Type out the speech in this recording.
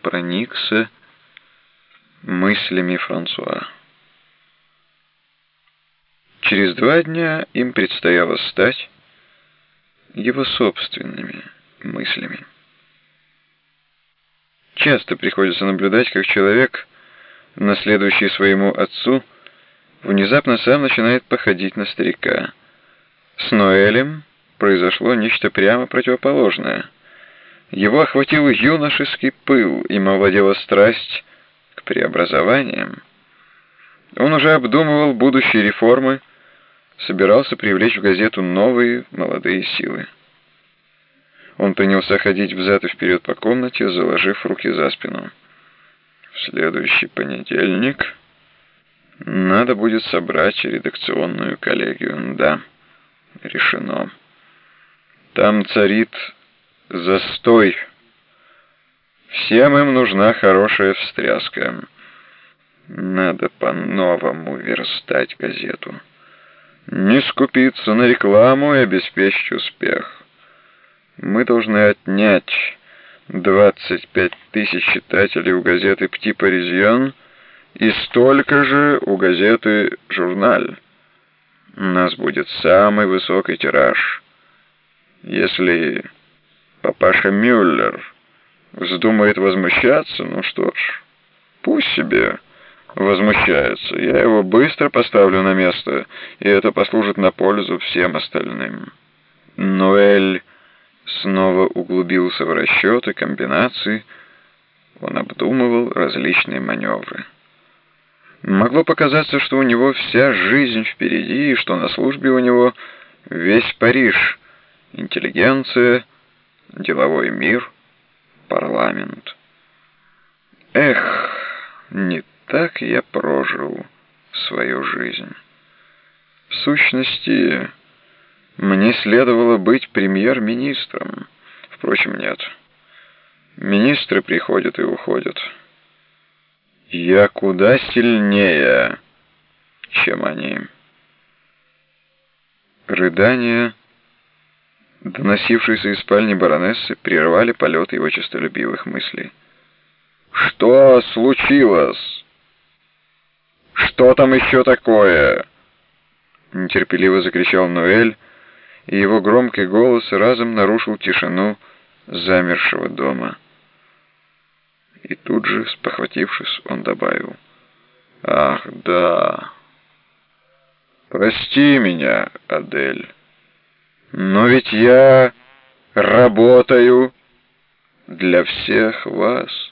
проникся мыслями Франсуа. Через два дня им предстояло стать его собственными мыслями. Часто приходится наблюдать, как человек, наследующий своему отцу, внезапно сам начинает походить на старика. С Ноэлем произошло нечто прямо противоположное. Его охватил юношеский пыл, им овладела страсть к преобразованиям. Он уже обдумывал будущие реформы, собирался привлечь в газету новые молодые силы. Он принялся ходить взад и вперед по комнате, заложив руки за спину. В следующий понедельник надо будет собрать редакционную коллегию. Да, решено. Там царит застой. Всем им нужна хорошая встряска. Надо по-новому верстать газету. Не скупиться на рекламу и обеспечить успех. Мы должны отнять 25 тысяч читателей у газеты «Пти Паризьон» и столько же у газеты «Журналь». У нас будет самый высокий тираж. Если папаша Мюллер вздумает возмущаться, ну что ж, пусть себе возмущается. Я его быстро поставлю на место, и это послужит на пользу всем остальным. Ноэль снова углубился в расчеты, комбинации. Он обдумывал различные маневры. Могло показаться, что у него вся жизнь впереди, и что на службе у него весь Париж, интеллигенция, деловой мир, парламент. Эх, не так я прожил свою жизнь. В сущности, мне следовало быть премьер-министром. Впрочем, нет. Министры приходят и уходят. Я куда сильнее, чем они. Рыдания, доносившиеся из спальни баронессы, прервали полет его честолюбивых мыслей. «Что случилось? Что там еще такое?» Нетерпеливо закричал Ноэль, и его громкий голос разом нарушил тишину замершего дома. И тут же, спохватившись, он добавил. «Ах, да! Прости меня, Адель, но ведь я работаю для всех вас».